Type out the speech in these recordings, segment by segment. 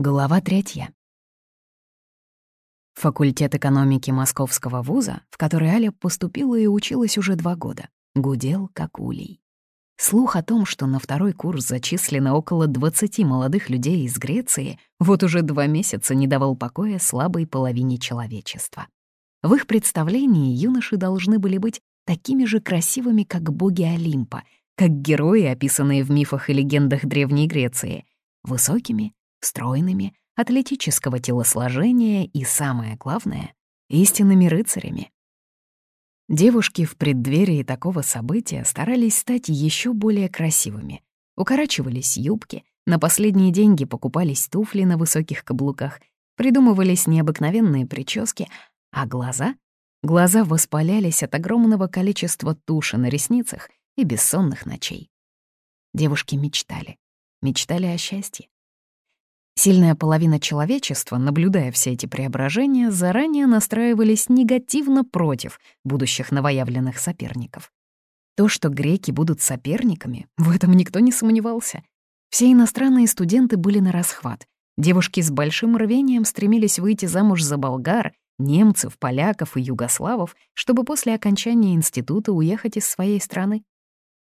Глава третья. Факультет экономики Московского вуза, в который Аля поступила и училась уже два года, гудел как улей. Слух о том, что на второй курс зачислено около 20 молодых людей из Греции, вот уже два месяца не давал покоя слабой половине человечества. В их представлении юноши должны были быть такими же красивыми, как боги Олимпа, как герои, описанные в мифах и легендах Древней Греции, высокими, стройными, атлетического телосложения и, самое главное, истинными рыцарями. Девушки в преддверии такого события старались стать еще более красивыми. Укорачивались юбки, на последние деньги покупались туфли на высоких каблуках, придумывались необыкновенные прически, а глаза? Глаза воспалялись от огромного количества туши на ресницах и бессонных ночей. Девушки мечтали. Мечтали о счастье. Сильная половина человечества, наблюдая все эти преображения, заранее настраивались негативно против будущих новоявленных соперников. То, что греки будут соперниками, в этом никто не сомневался. Все иностранные студенты были на расхват. Девушки с большим рвением стремились выйти замуж за болгар, немцев, поляков и югославов, чтобы после окончания института уехать из своей страны.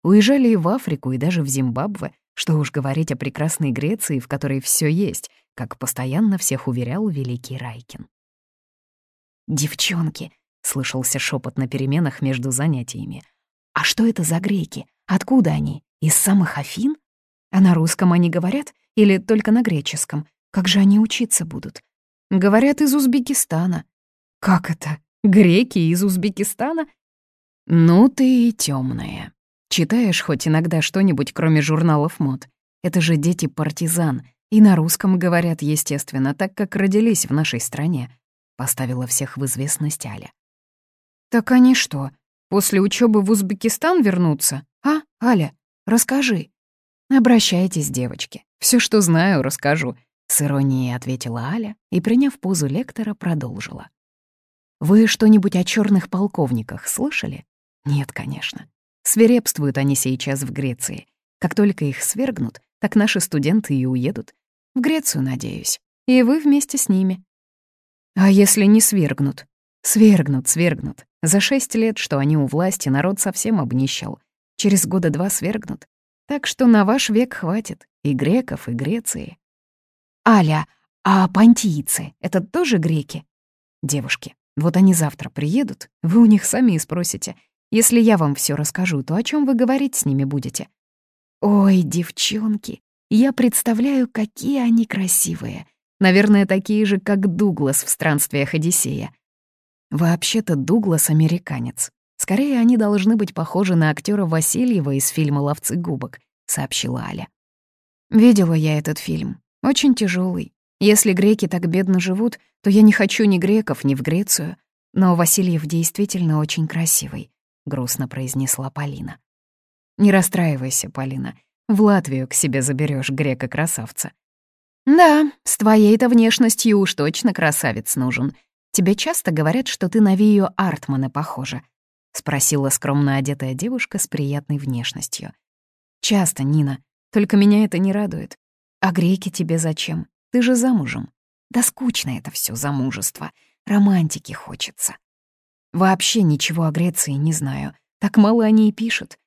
Уезжали и в Африку, и даже в Зимбабве, что уж говорить о прекрасной Греции, в которой все есть, как постоянно всех уверял великий Райкин. «Девчонки!» — слышался шепот на переменах между занятиями. «А что это за греки? Откуда они? Из самых Афин? А на русском они говорят или только на греческом? Как же они учиться будут? Говорят, из Узбекистана. Как это? Греки из Узбекистана? Ну ты и темная. Читаешь хоть иногда что-нибудь, кроме журналов мод? Это же дети партизан, и на русском говорят, естественно, так как родились в нашей стране», — поставила всех в известность Аля. «Так они что, после учебы в Узбекистан вернутся? А, Аля, расскажи». «Обращайтесь, девочки. Все, что знаю, расскажу», — с иронией ответила Аля и, приняв позу лектора, продолжила. «Вы что-нибудь о черных полковниках слышали?» «Нет, конечно. Свирепствуют они сейчас в Греции. Как только их свергнут, так наши студенты и уедут. В Грецию, надеюсь. И вы вместе с ними. А если не свергнут? Свергнут, свергнут. За шесть лет, что они у власти, народ совсем обнищал. Через года два свергнут. Так что на ваш век хватит и греков, и Греции. Аля, а понтийцы — это тоже греки? Девушки, вот они завтра приедут, вы у них сами и спросите, если я вам все расскажу, то о чем вы говорить с ними будете? Ой, девчонки, я представляю, какие они красивые. Наверное, такие же, как Дуглас в странствиях Одиссея. Вообще-то Дуглас — американец. Скорее, они должны быть похожи на актера Васильева из фильма «Ловцы губок», — сообщила Аля. Видела я этот фильм. Очень тяжелый. Если греки так бедно живут, то я не хочу ни греков, ни в Грецию. Но Васильев действительно очень красивый. — грустно произнесла Полина. «Не расстраивайся, Полина. В Латвию к себе заберешь грека-красавца». «Да, с твоей-то внешностью уж точно красавец нужен. Тебе часто говорят, что ты на Вию Артмана похожа?» — спросила скромно одетая девушка с приятной внешностью. «Часто, Нина. Только меня это не радует. А греки тебе зачем? Ты же замужем. Да скучно это все замужество. Романтики хочется. Вообще ничего о Греции не знаю. Так мало они и пишут.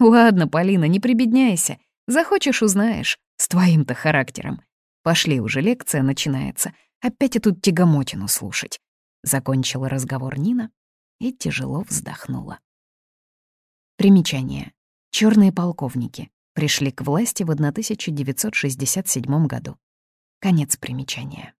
Ладно, Полина, не прибедняйся. Захочешь — узнаешь. С твоим-то характером. Пошли уже, лекция начинается. Опять эту тягомотину слушать. Закончила разговор Нина и тяжело вздохнула. Примечание. Черные полковники пришли к власти в 1967 году. Конец примечания.